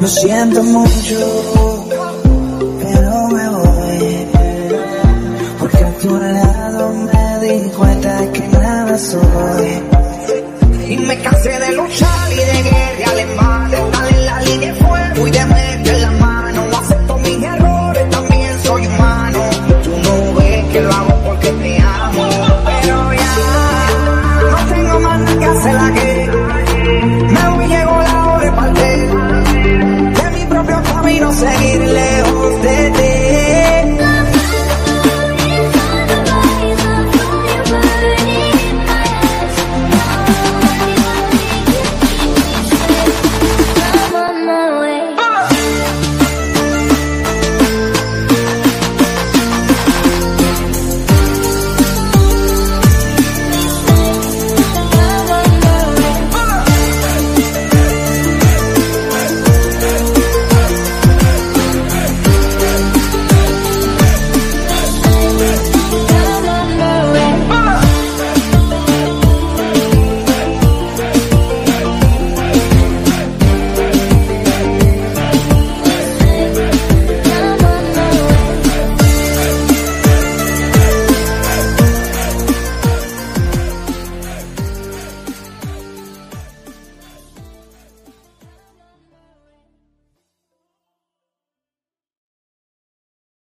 Lo siento mucho, pero me voy. Porque a tu lado me di cuenta que nada soy. Y me cansé de luchar.